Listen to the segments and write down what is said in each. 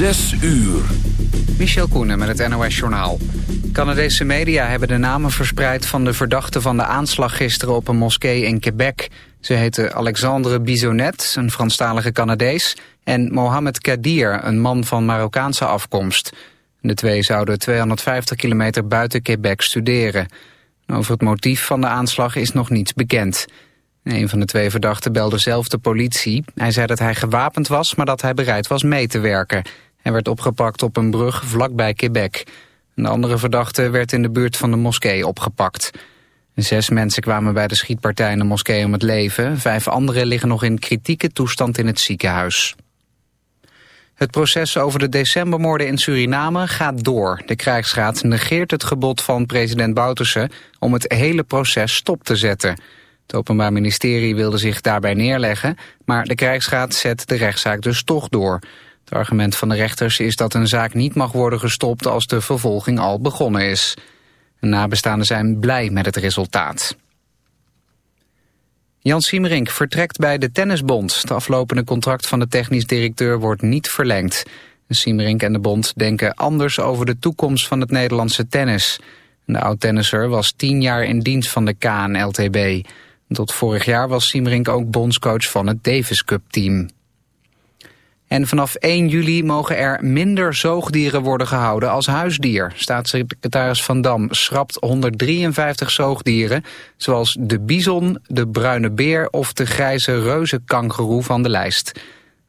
Zes uur. Michel Koenen met het NOS-journaal. Canadese media hebben de namen verspreid van de verdachten van de aanslag gisteren op een moskee in Quebec. Ze heten Alexandre Bisonet, een Franstalige Canadees, en Mohamed Kadir, een man van Marokkaanse afkomst. De twee zouden 250 kilometer buiten Quebec studeren. Over het motief van de aanslag is nog niets bekend. Een van de twee verdachten belde zelf de politie. Hij zei dat hij gewapend was, maar dat hij bereid was mee te werken. Hij werd opgepakt op een brug vlakbij Quebec. Een andere verdachte werd in de buurt van de moskee opgepakt. Zes mensen kwamen bij de schietpartij in de moskee om het leven. Vijf anderen liggen nog in kritieke toestand in het ziekenhuis. Het proces over de decembermoorden in Suriname gaat door. De krijgsraad negeert het gebod van president Bouterse om het hele proces stop te zetten. Het Openbaar Ministerie wilde zich daarbij neerleggen, maar de krijgsraad zet de rechtszaak dus toch door. Het argument van de rechters is dat een zaak niet mag worden gestopt als de vervolging al begonnen is. De nabestaanden zijn blij met het resultaat. Jan Siemerink vertrekt bij de Tennisbond. Het aflopende contract van de technisch directeur wordt niet verlengd. Siemerink en de bond denken anders over de toekomst van het Nederlandse tennis. De oud-tennisser was tien jaar in dienst van de KNLTB. Tot vorig jaar was Siemerink ook bondscoach van het Davis Cup team. En vanaf 1 juli mogen er minder zoogdieren worden gehouden als huisdier. Staatssecretaris Van Dam schrapt 153 zoogdieren... zoals de bison, de bruine beer of de grijze reuzenkangeroe van de lijst.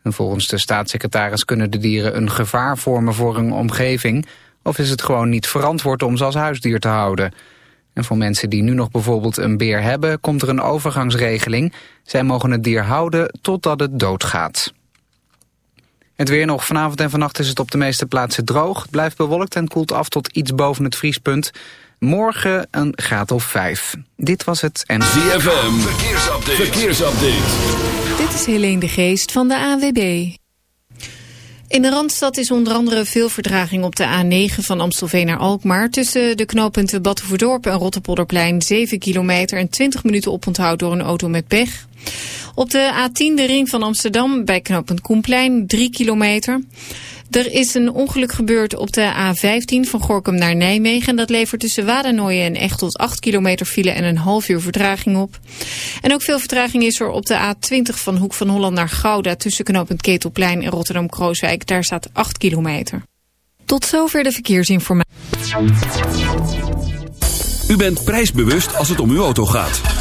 En volgens de staatssecretaris kunnen de dieren een gevaar vormen voor hun omgeving... of is het gewoon niet verantwoord om ze als huisdier te houden... En voor mensen die nu nog bijvoorbeeld een beer hebben... komt er een overgangsregeling. Zij mogen het dier houden totdat het doodgaat. Het weer nog. Vanavond en vannacht is het op de meeste plaatsen droog. Het blijft bewolkt en koelt af tot iets boven het vriespunt. Morgen een graad of vijf. Dit was het en... ZFM, verkeersupdate. verkeersupdate. Dit is Helene de Geest van de AWB. In de Randstad is onder andere veel verdraging op de A9 van Amstelveen naar Alkmaar. Tussen de knooppunten Battenverdorp en Rotterpolderplein 7 kilometer en 20 minuten oponthoud door een auto met pech. Op de A10 de ring van Amsterdam bij knooppunt Koenplein 3 kilometer. Er is een ongeluk gebeurd op de A15 van Gorkum naar Nijmegen. En dat levert tussen Wadernooien en echt tot 8 kilometer file en een half uur vertraging op. En ook veel vertraging is er op de A20 van Hoek van Holland naar Gouda... tussen knooppunt Ketelplein en Rotterdam-Krooswijk. Daar staat 8 kilometer. Tot zover de verkeersinformatie. U bent prijsbewust als het om uw auto gaat.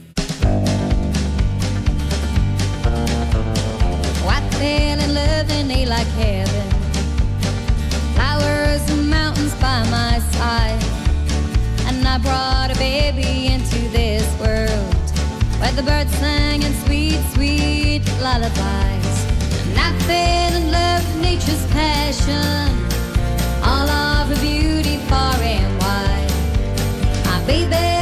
Like heaven. Flowers and mountains by my side. And I brought a baby into this world where the birds sang in sweet, sweet lullabies. And I fell in love with nature's passion. All of her beauty far and wide. My baby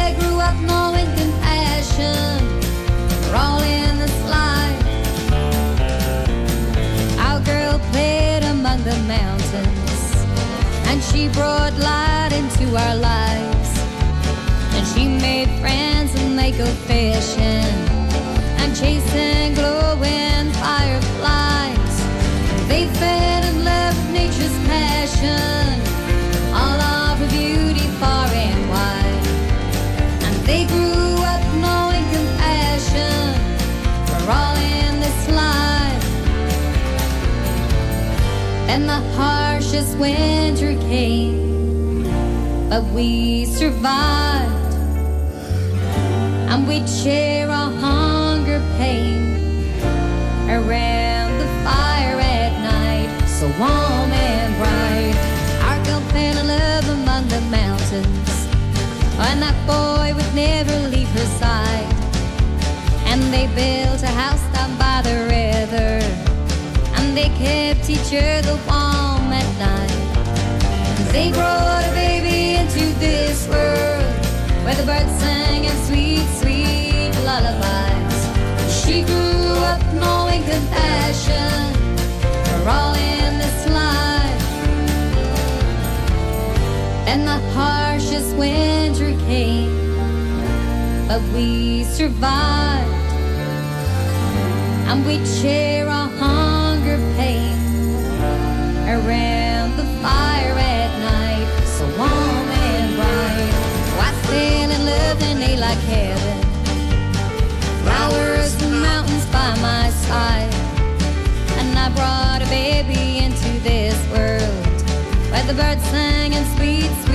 she brought light into our lives. And she made friends and they go fishing. and chasing glowing fireflies. They fed in loved nature's passion. Harshest winter came, but we survived. And we share our hunger pain around the fire at night, so warm and bright. Our girl fell in love among the mountains, and that boy would never leave her side. And they built and kept each other warm at night. They brought a baby into this world where the birds sang in sweet, sweet lullabies. She grew up knowing compassion for all in this life. And the harshest winter came, but we survived. And we share our hunger pain around the fire at night, so warm and bright. I fell in love and they like heaven. Flowers and mountains by my side, and I brought a baby into this world where the birds sang sweet, sweet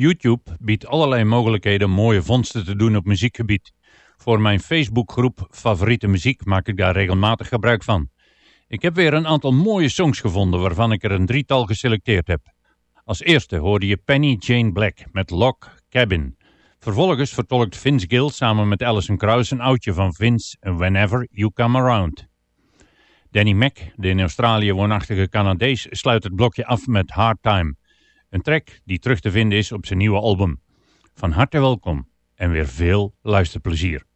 YouTube biedt allerlei mogelijkheden mooie vondsten te doen op muziekgebied. Voor mijn Facebookgroep Favoriete Muziek maak ik daar regelmatig gebruik van. Ik heb weer een aantal mooie songs gevonden waarvan ik er een drietal geselecteerd heb. Als eerste hoorde je Penny Jane Black met Lock Cabin. Vervolgens vertolkt Vince Gill samen met Alison Krauss een oudje van Vince Whenever You Come Around. Danny Mac, de in Australië woonachtige Canadees, sluit het blokje af met Hard Time. Een track die terug te vinden is op zijn nieuwe album. Van harte welkom en weer veel luisterplezier.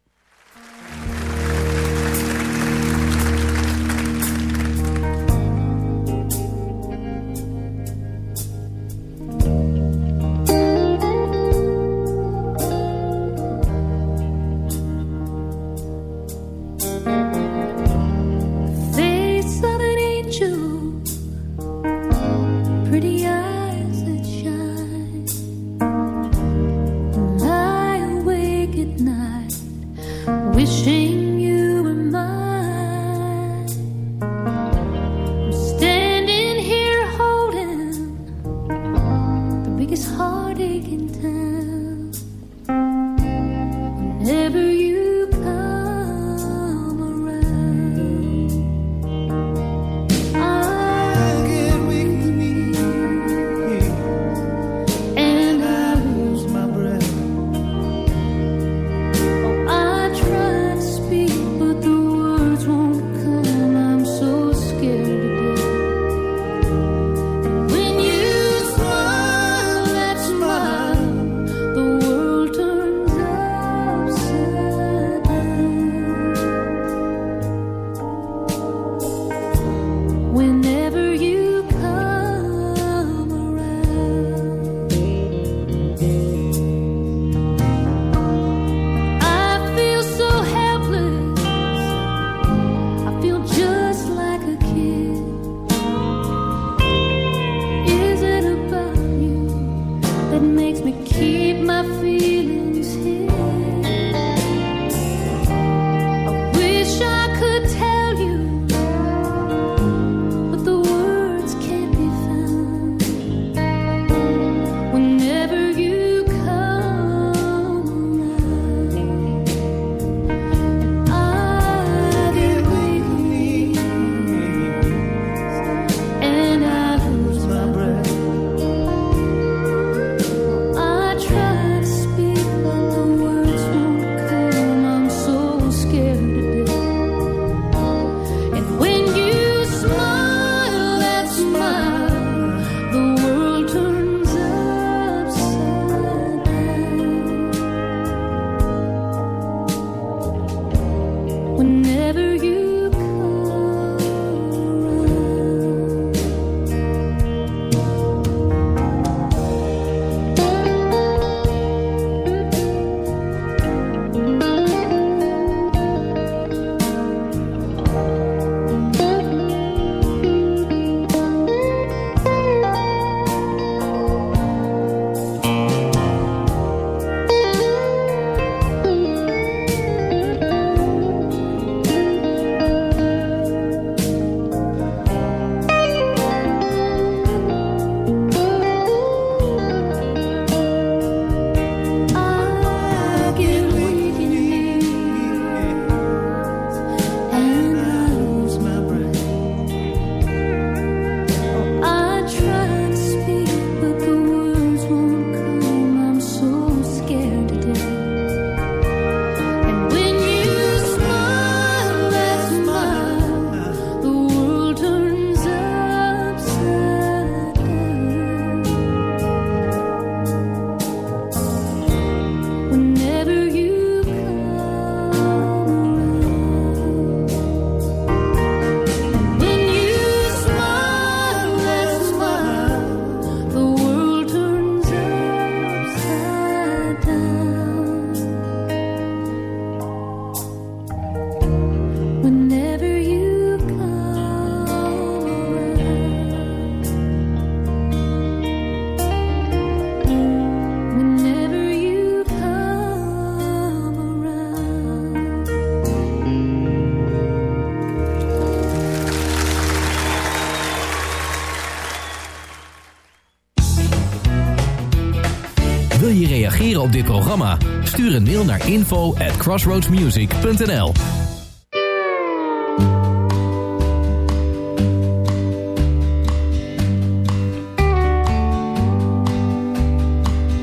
Op dit programma? Stuur een mail naar info at crossroadsmusic.nl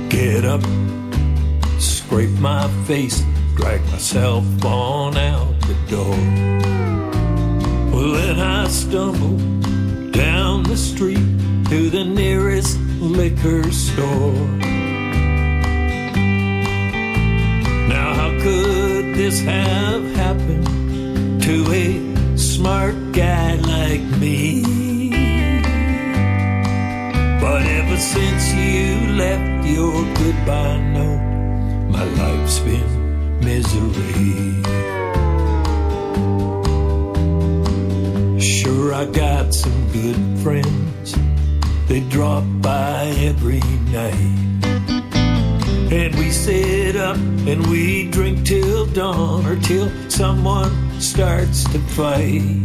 Get up, scrape my face, drag myself on out the door. Well, then I stumble down the street to the nearest liquor store. This have happened to a smart guy like me? But ever since you left your goodbye note, my life's been misery. Sure, I got some good friends. They drop by every night. And we sit up and we drink till dawn or till someone starts to fight.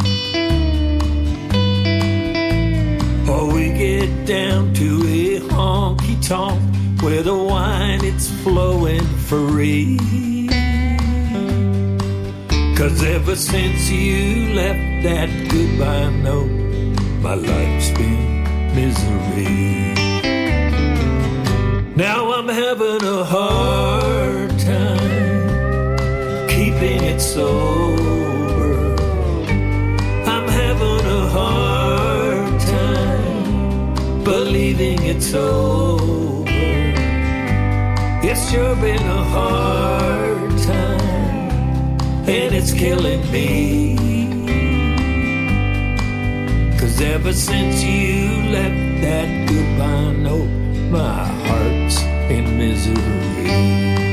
Or we get down to a honky tonk where the wine it's flowing free. Cause ever since you left that goodbye note, my life's been misery. Now I'm having a hard time keeping it sober. I'm having a hard time believing it's over. It's sure been a hard time, and it's killing me. Cause ever since you left that goodbye note, my misery.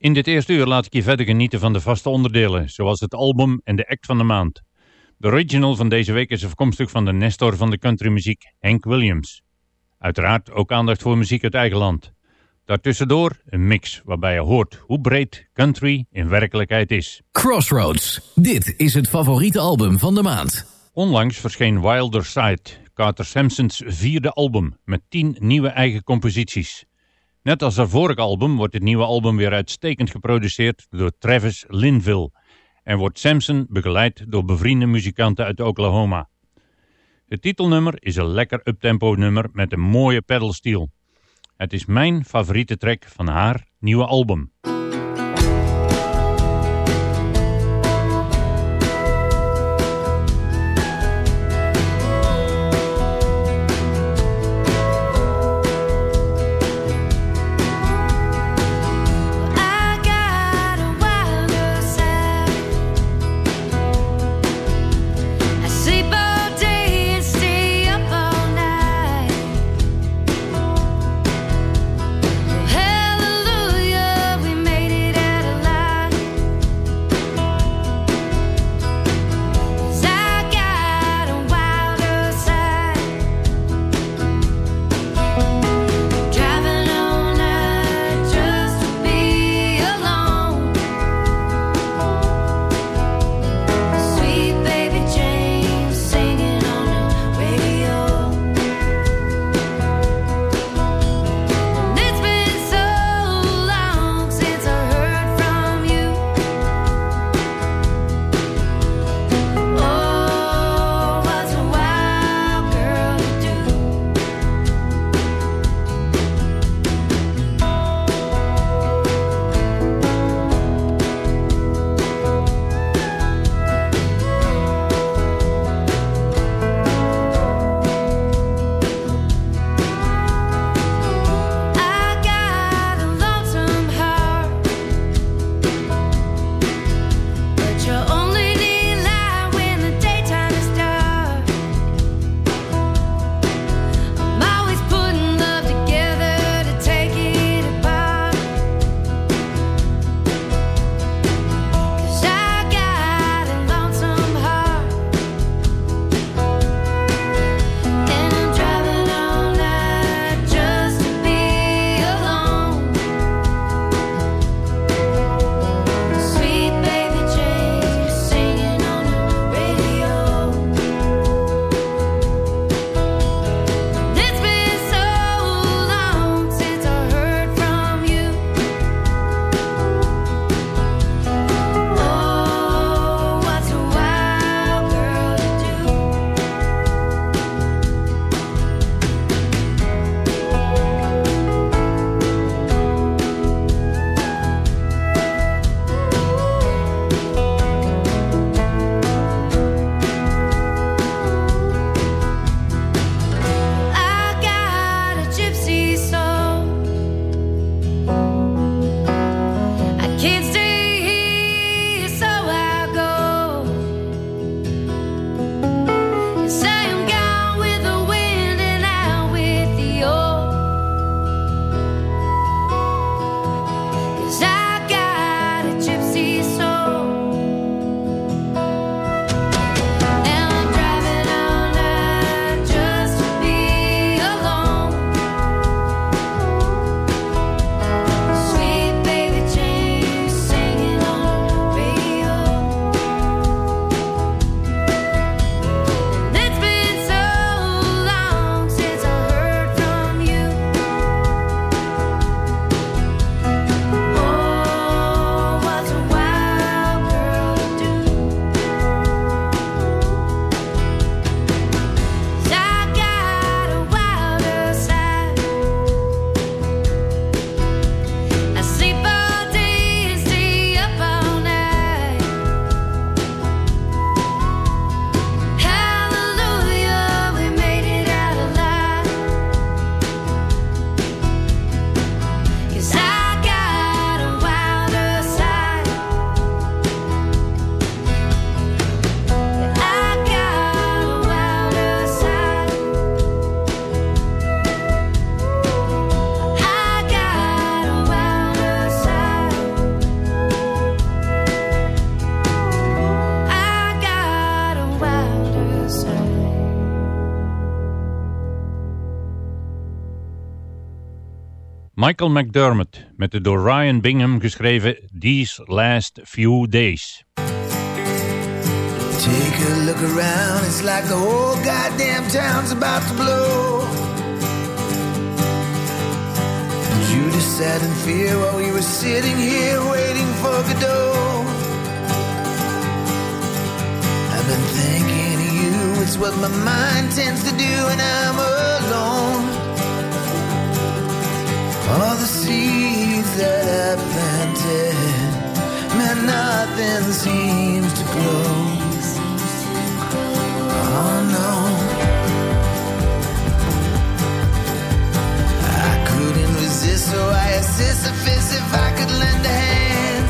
In dit eerste uur laat ik je verder genieten van de vaste onderdelen, zoals het album en de act van de maand. De original van deze week is afkomstig van de Nestor van de countrymuziek, Hank Williams. Uiteraard ook aandacht voor muziek uit eigen land. Daartussendoor een mix waarbij je hoort hoe breed country in werkelijkheid is. Crossroads. Dit is het favoriete album van de maand. Onlangs verscheen Wilder Side, Carter Sampsons vierde album, met tien nieuwe eigen composities. Net als haar vorige album wordt het nieuwe album weer uitstekend geproduceerd door Travis Linville en wordt Sampson begeleid door bevriende muzikanten uit Oklahoma. Het titelnummer is een lekker uptempo nummer met een mooie pedalsteel. Het is mijn favoriete track van haar nieuwe album. Michael McDermott met de door Ryan Bingham geschreven These Last Few Days. Take a look around, it's like the whole goddamn town's about to blow. Judas sat in fear while we were sitting here waiting for Godot. I've been thinking of you, it's what my mind tends to do when I'm alone. All the seeds that I planted, man, nothing seems to grow. Oh no. I couldn't resist, so I assist a fist if I could lend a hand.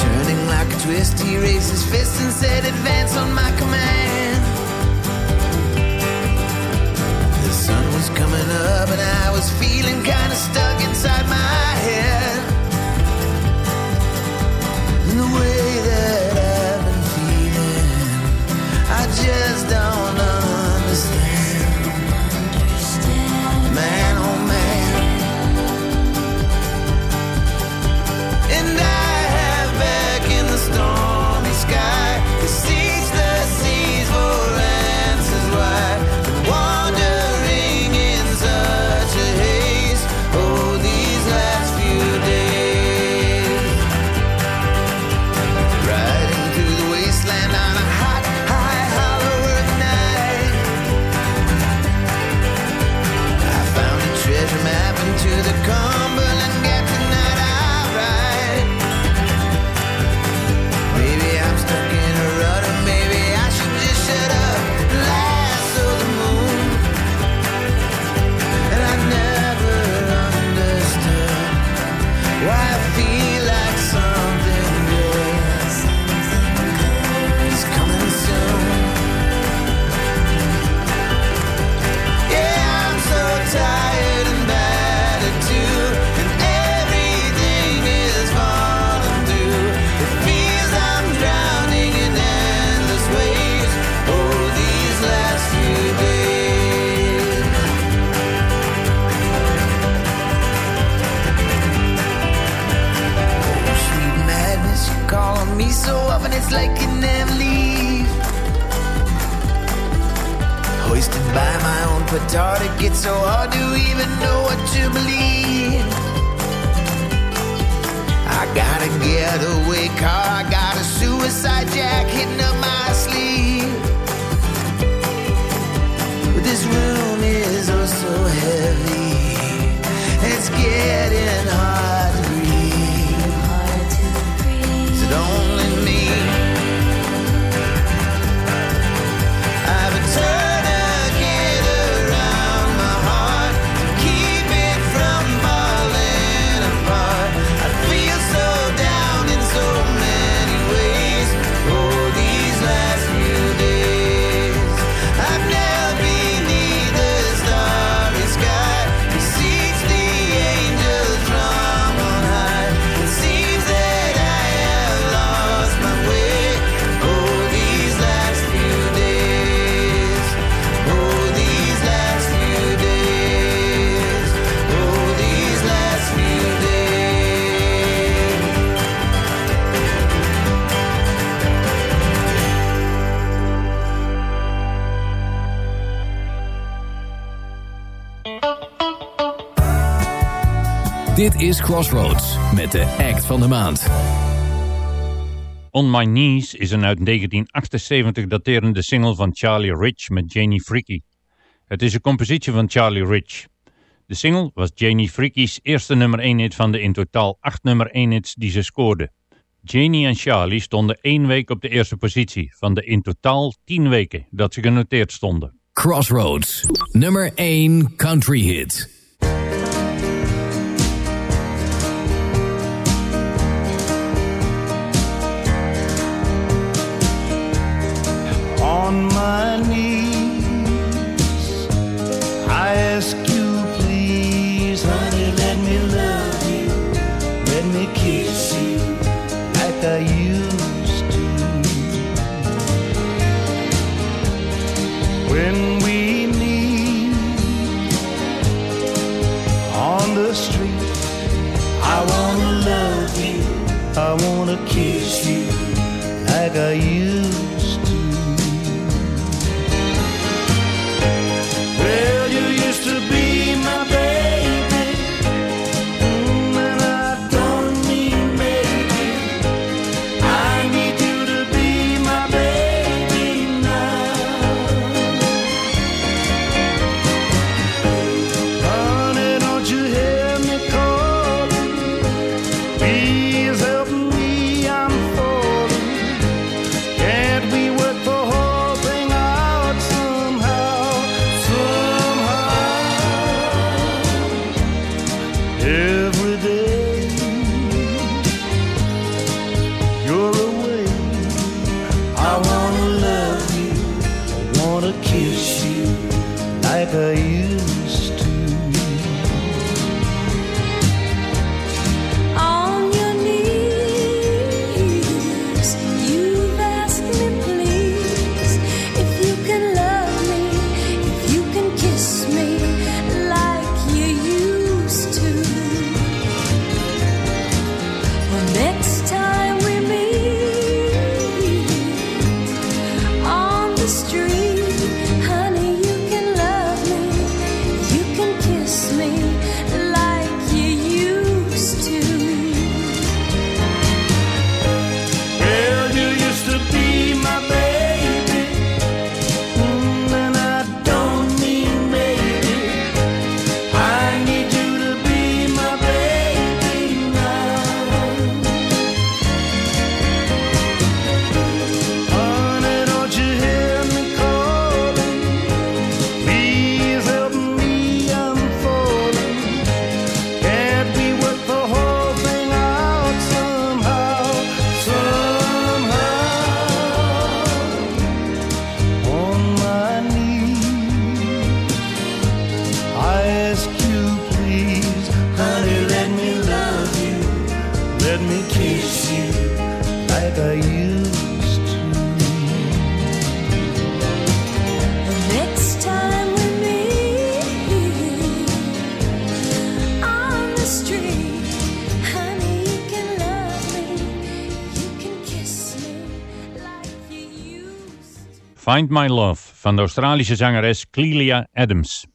Turning like a twist, he raised his fist and said, Advance on my command. Feeling kinda stuck like never leave. Hoisted by my own petard, it gets so hard to even know what to believe. I got a getaway car, I got a suicide jack hidden up my sleeve. But this room is oh so heavy, it's getting hard Dit is Crossroads met de act van de maand. On My Knees is een uit 1978 daterende single van Charlie Rich met Janie Freaky. Het is een compositie van Charlie Rich. De single was Janie Freaky's eerste nummer 1 hit van de in totaal 8 nummer 1 hits die ze scoorde. Janie en Charlie stonden één week op de eerste positie van de in totaal 10 weken dat ze genoteerd stonden. Crossroads, nummer 1 country hit. on my knees. I ask you, please, honey, let me love you, let me kiss you like I used to. When we meet on the street, I wanna love you, I wanna kiss you like I used to. used Find My Love van de Australische zangeres Clelia Adams.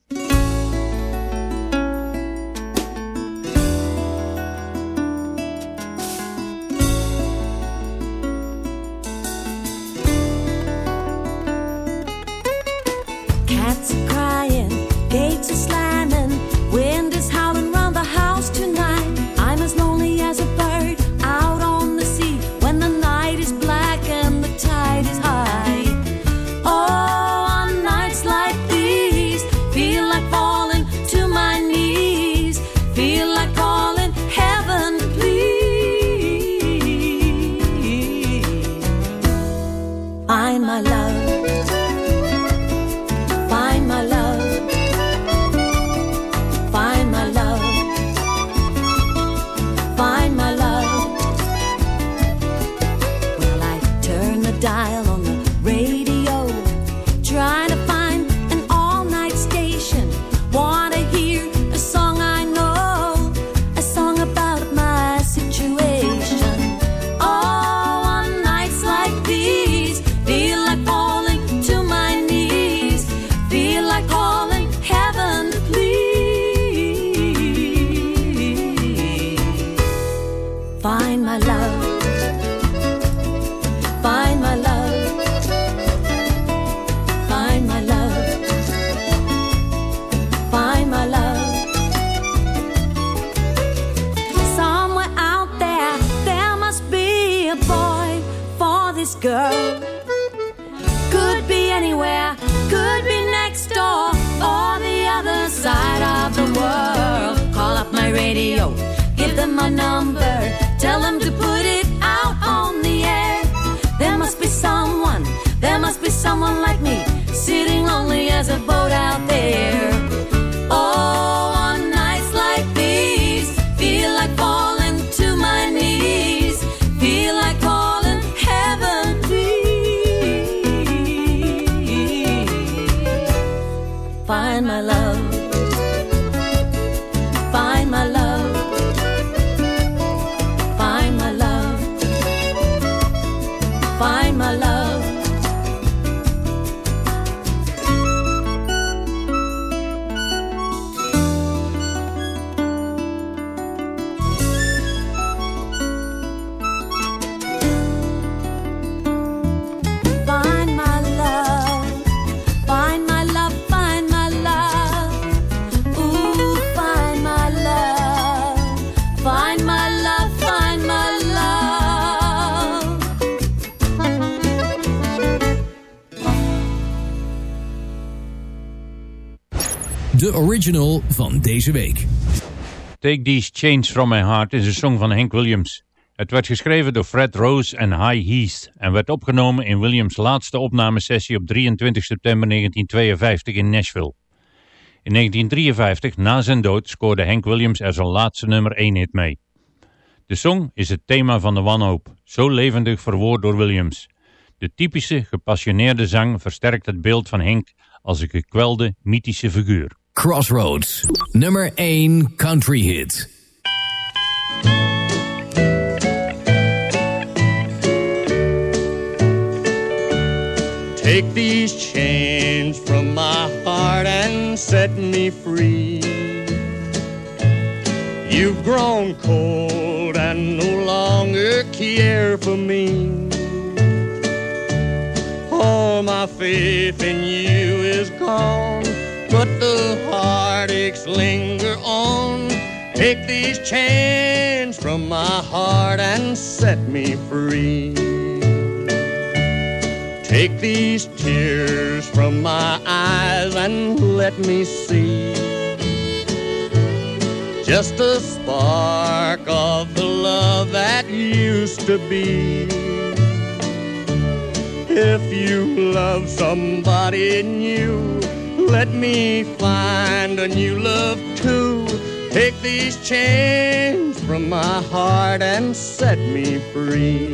Original van deze week. Take These Chains From My Heart is een song van Hank Williams. Het werd geschreven door Fred Rose en High Heath en werd opgenomen in Williams' laatste opnamesessie op 23 september 1952 in Nashville. In 1953, na zijn dood, scoorde Hank Williams er zijn laatste nummer 1 hit mee. De song is het thema van de wanhoop, zo levendig verwoord door Williams. De typische, gepassioneerde zang versterkt het beeld van Hank als een gekwelde, mythische figuur. Crossroads, nummer 1 country hit. Take these chains from my heart and set me free. You've grown cold and no longer care for me. All my faith in you is gone, but the heartaches linger on. Take these chains from my heart and set me free. Take these tears from my eyes and let me see just a spark of the love that used to be. If you love somebody new, let me find a new love too. Take these chains from my heart and set me free.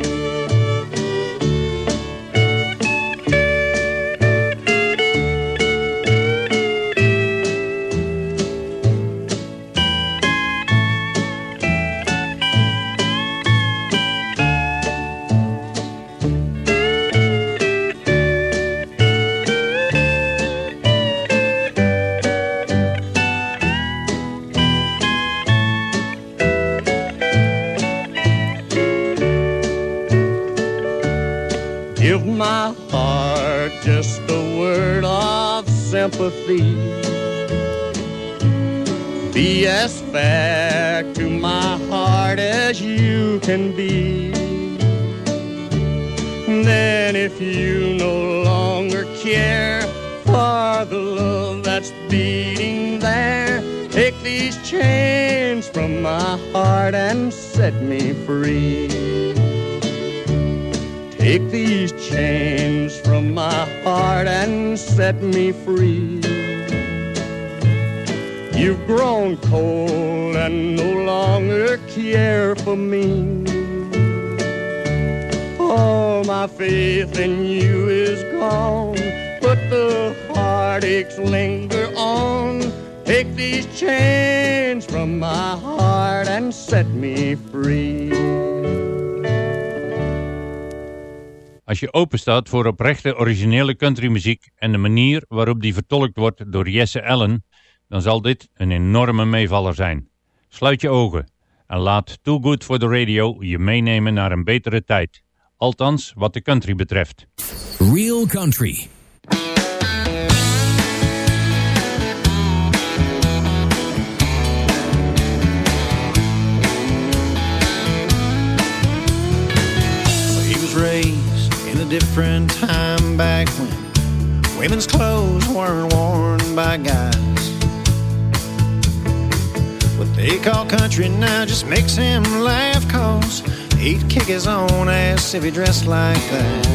Sympathy. Be as fair to my heart as you can be. Then, if you no longer care for the love that's beating there, take these chains from my heart and set me free. Take these chains from my heart and set me free. You've grown cold and no longer care for me. All my faith in you is gone, but the heartaches linger on. Take these chains from my heart and set me free. Als je openstaat voor oprechte originele countrymuziek en de manier waarop die vertolkt wordt door Jesse Allen, dan zal dit een enorme meevaller zijn. Sluit je ogen en laat Too Good for the Radio je meenemen naar een betere tijd. Althans, wat de country betreft. Real Country. He was raised in a different time back when women's clothes weren't worn by guys. What they call country now just makes him laugh cause he'd kick his own ass if he dressed like that.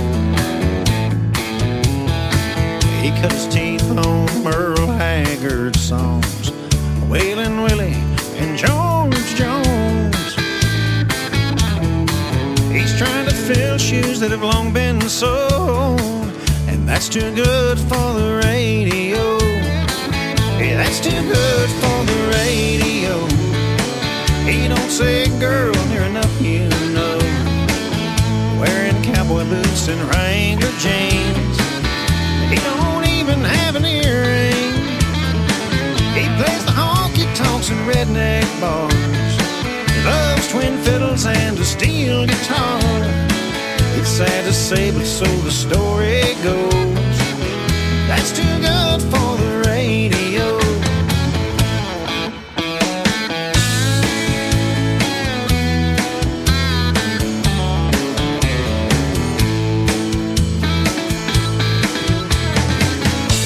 He cut his teeth on Merle Haggard songs, Waylon Willie and George Jones. He's trying to fill shoes that have long been sold, and that's too good for the radio. Yeah, that's too good for the radio. He don't say, girl, near enough you know. Wearing cowboy boots and Wrangler jeans. He don't even have an earring. He plays the honky tonks and redneck bars. Loves twin fiddles and a steel guitar. It's sad to say, but so the story goes. That's too good for the radio.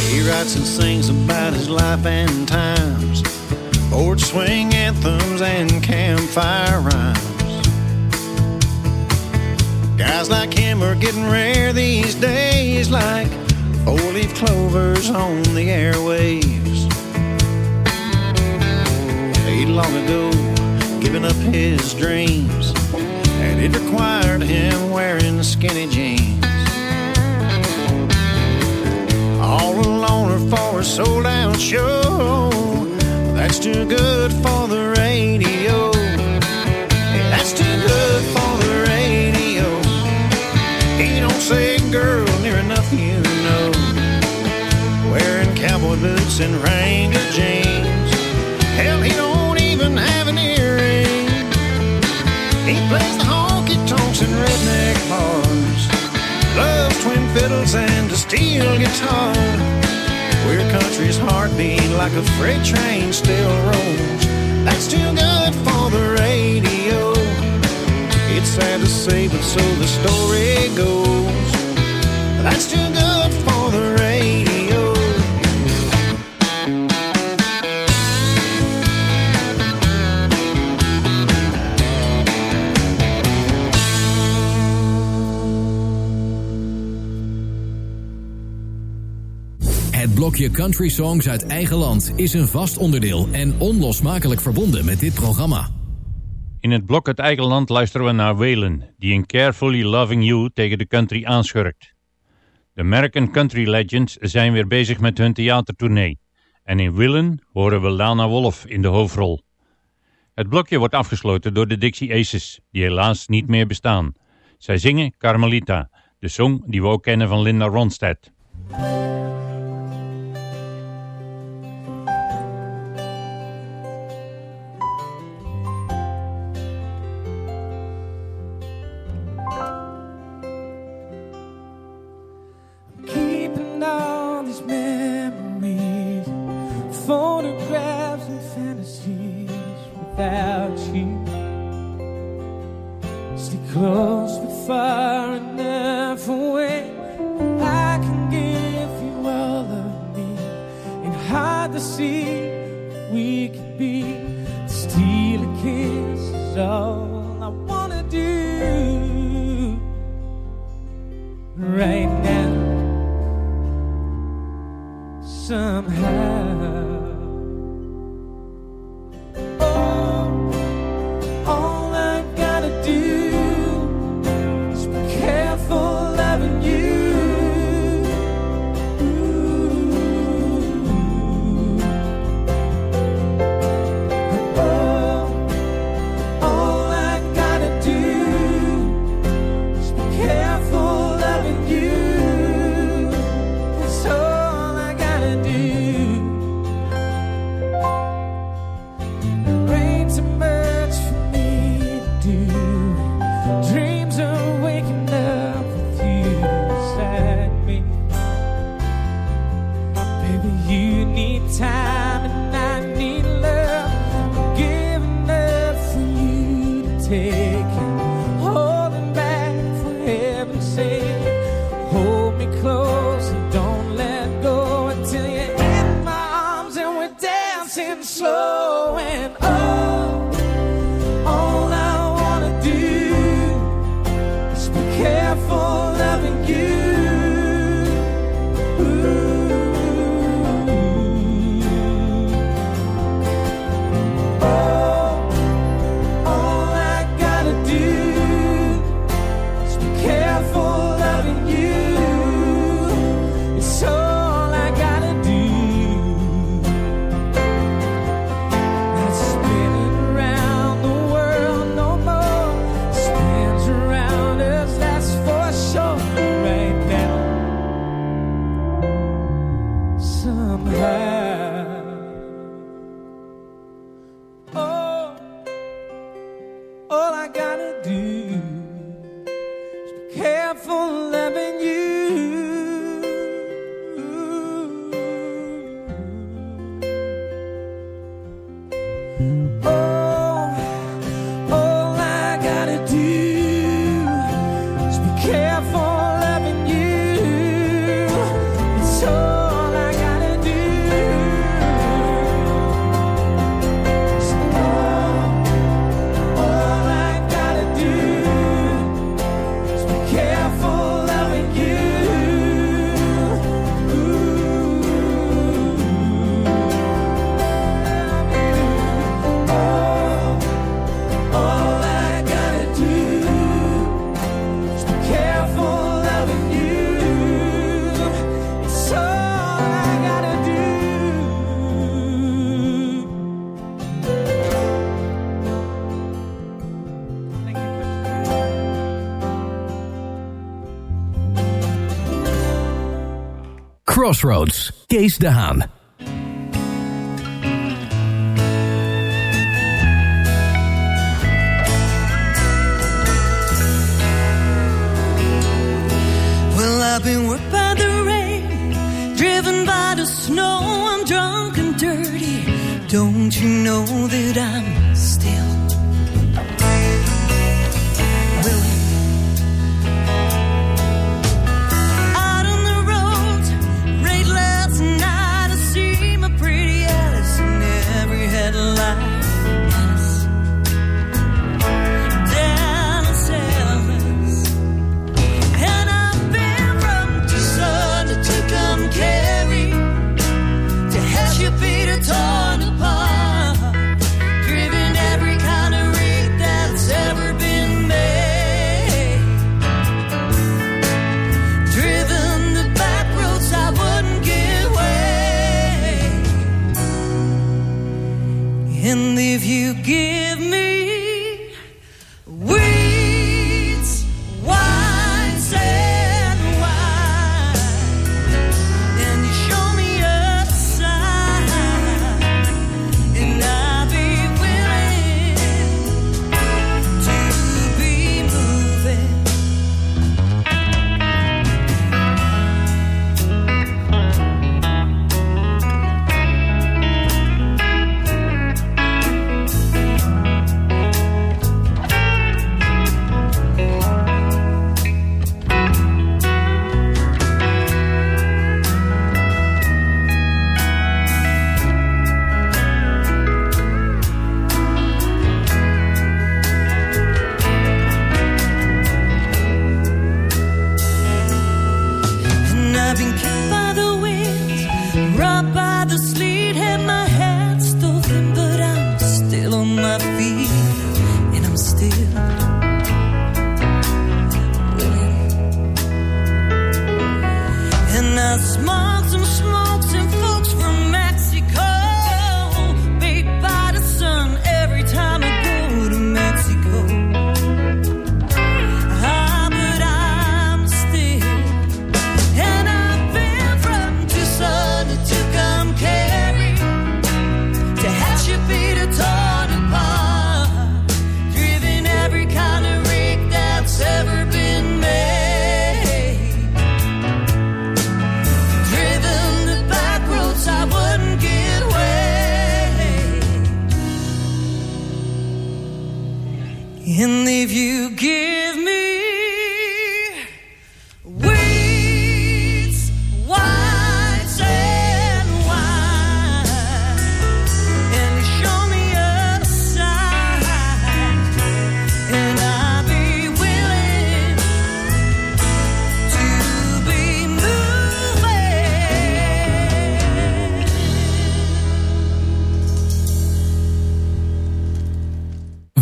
He writes and sings about his life and times. Porch swing anthems and campfire rhymes. Guys like him are getting rare these days, like four leaf clovers on the airwaves. Oh, He'd long ago given up his dreams, and it required him wearing skinny jeans. All alone or for a sold out show, that's too good for the radio. That's too good for the radio. He don't say girl near enough, you know. Wearing cowboy boots and Wrangler jeans. Hell, he don't even have an earring. He plays the honky tonks and redneck bars. Loves twin fiddles and a steel guitar. Where country's heartbeat like a freight train still rolls. That's too good for the radio. It's sad to say, but so the story goes. That's too Blokje Country Songs uit eigen land is een vast onderdeel en onlosmakelijk verbonden met dit programma. In het blok Het Eigen Land luisteren we naar Waylon, die in Carefully Loving You tegen de country aanschurkt. De American Country Legends zijn weer bezig met hun theatertournee. En in Willen horen we Lana Wolf in de hoofdrol. Het blokje wordt afgesloten door de Dixie Aces, die helaas niet meer bestaan. Zij zingen Carmelita, de song die we ook kennen van Linda Ronstadt. Crossroads, Case de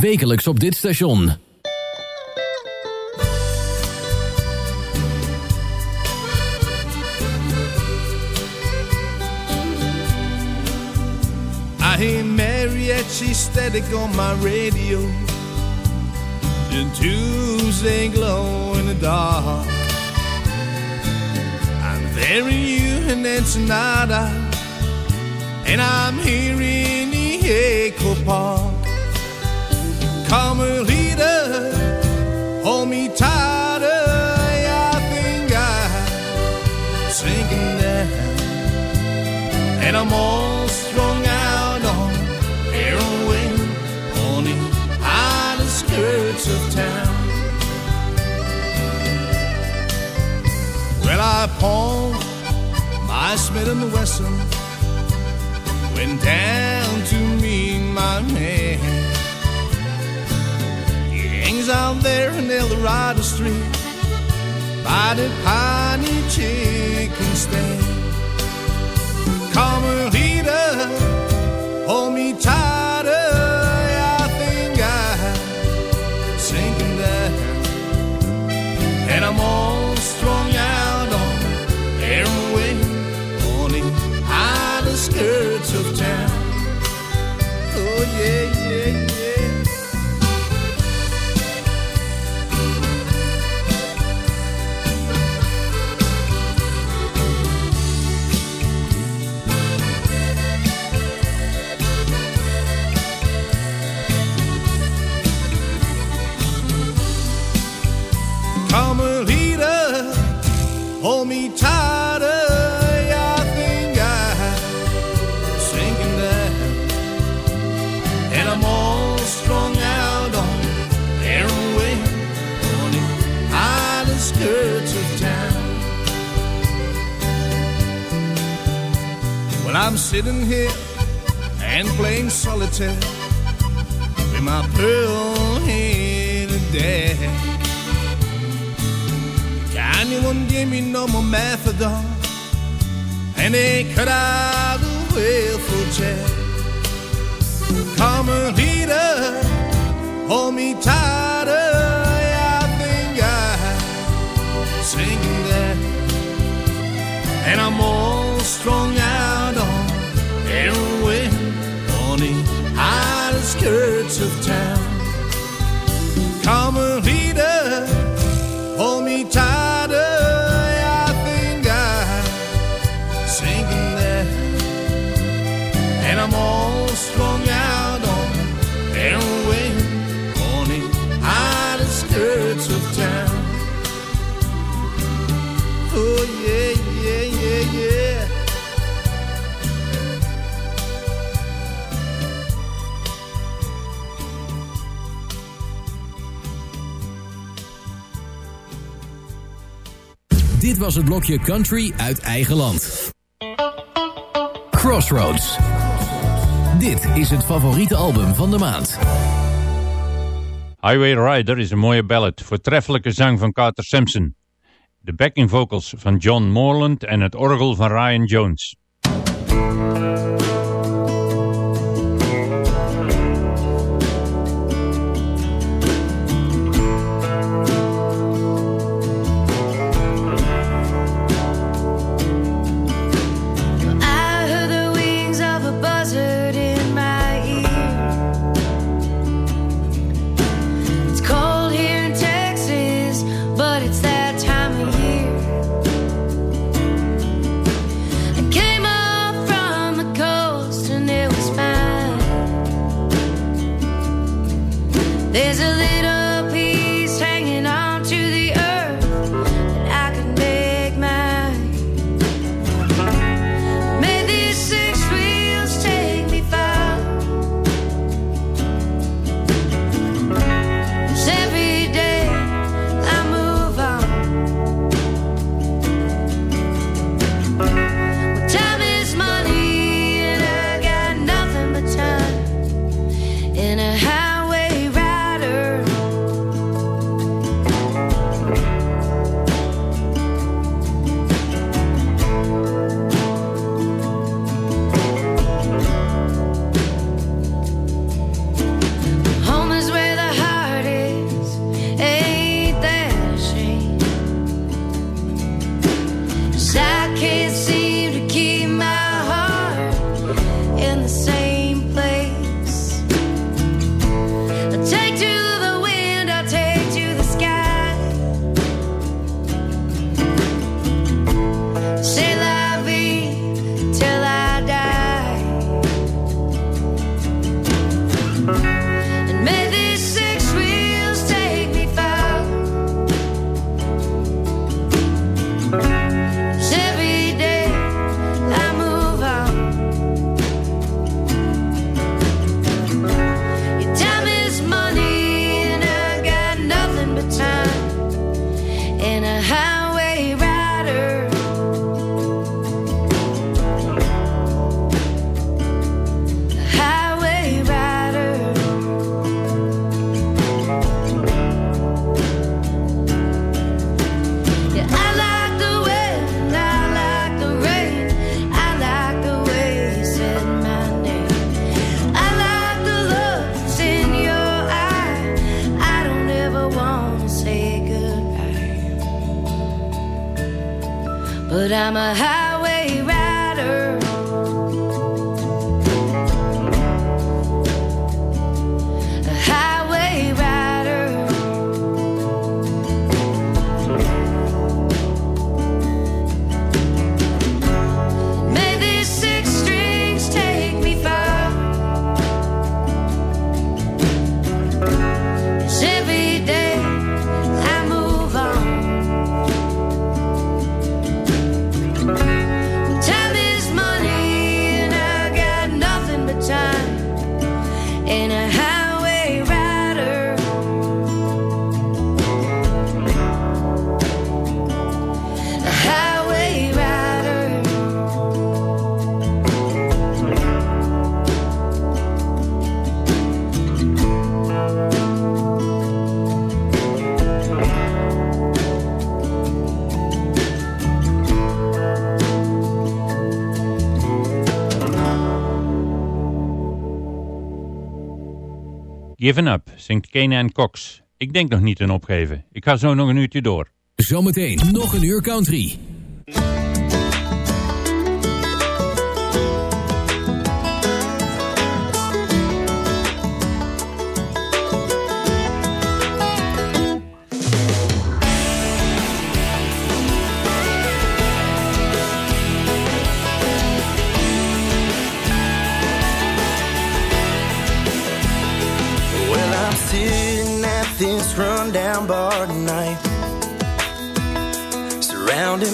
wekelijks op dit station. I hear she's static on my radio. The Tuesday glow in the dark. I'm hearing you and Ensenada, nada And I'm hearing the echo part Leader, hold me tighter. I think I'm sinking down, and I'm all strung out on heroin the skirts of town. Well, I pawned my Smith and Wesson, went down to meet my man trees out there in Eldorado Street by the piney chicken stand. Come and hold me tight. hold me tighter. yeah, I think I'm sinking down, and I'm all strung out on heroin on the outer skirts of town. Well, I'm sitting here and playing solitaire with my pearls. anyone gave me no more methadone. And they cut out the welfare check. leader, hold me tighter. Yeah, I think I'm sinking there. And I'm all strung out on heroin on the outskirts of town. Carmelita, hold me. Dit was het blokje Country uit eigen land. Crossroads. Dit is het favoriete album van de maand. Highway Rider is een mooie ballad, voortreffelijke zang van Carter Simpson. De backing vocals van John Morland en het orgel van Ryan Jones. Given Up zingt Kenan Cox. Ik denk nog niet aan opgeven. Ik ga zo nog een uurtje door. Zometeen nog een uur country.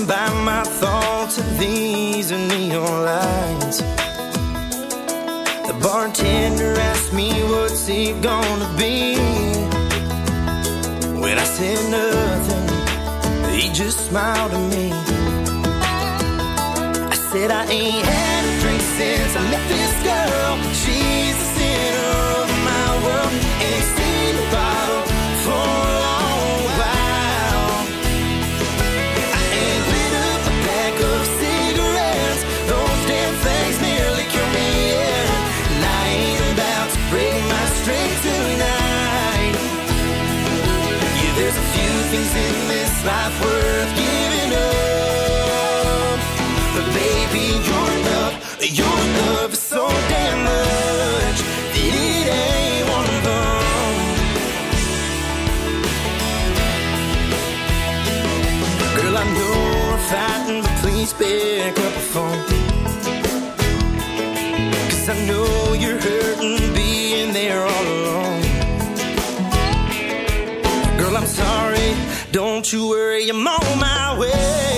by my thoughts and these neon lights. The bartender asked me what's it gonna be. When I said nothing, he just smiled at me. I said I ain't had a drink since I met this girl. Things in this life worth giving up. But baby, your love, your love is so damn much that it ain't one of them. Girl, I know we're fighting, but please pick up. you worry, I'm on my way.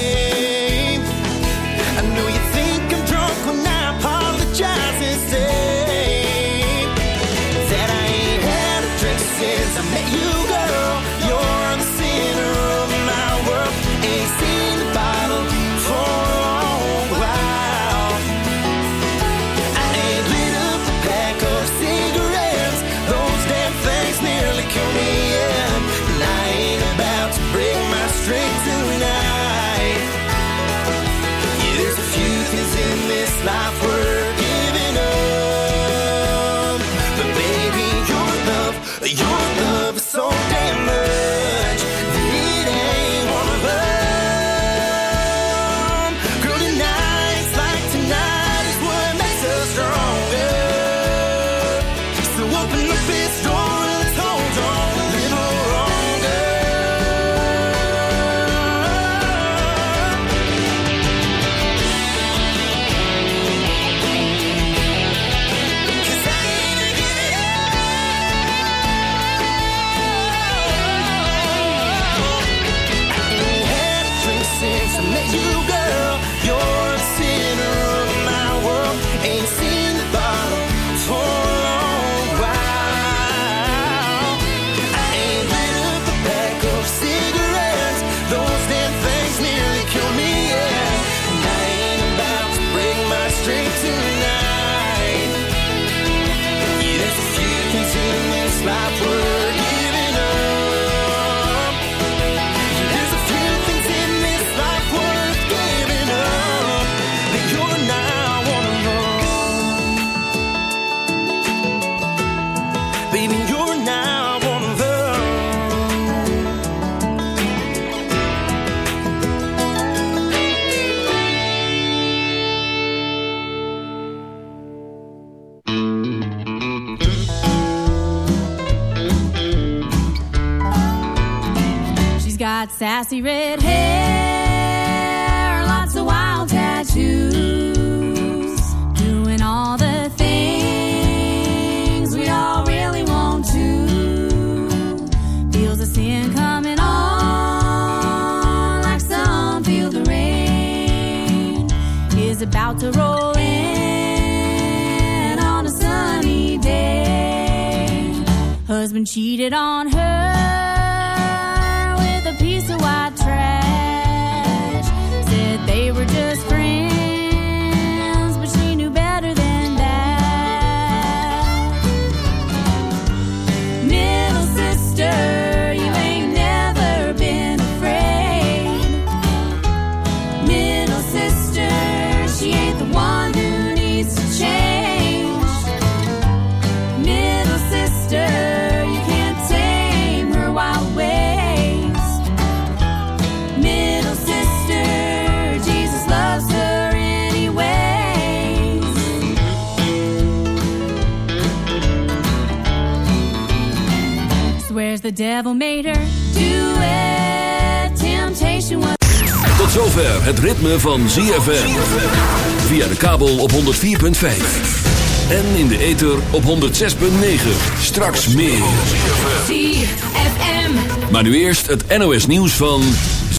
got sassy red hair, lots of wild tattoos, doing all the things we all really want to. Feels a sin coming on, like some feel the rain is about to roll in on a sunny day. Husband cheated on her the devil made her do it. Temptation was. Tot zover het ritme van ZFM. Via de kabel op 104.5. En in de ether op 106.9. Straks meer. ZFM. Maar nu eerst het NOS nieuws van...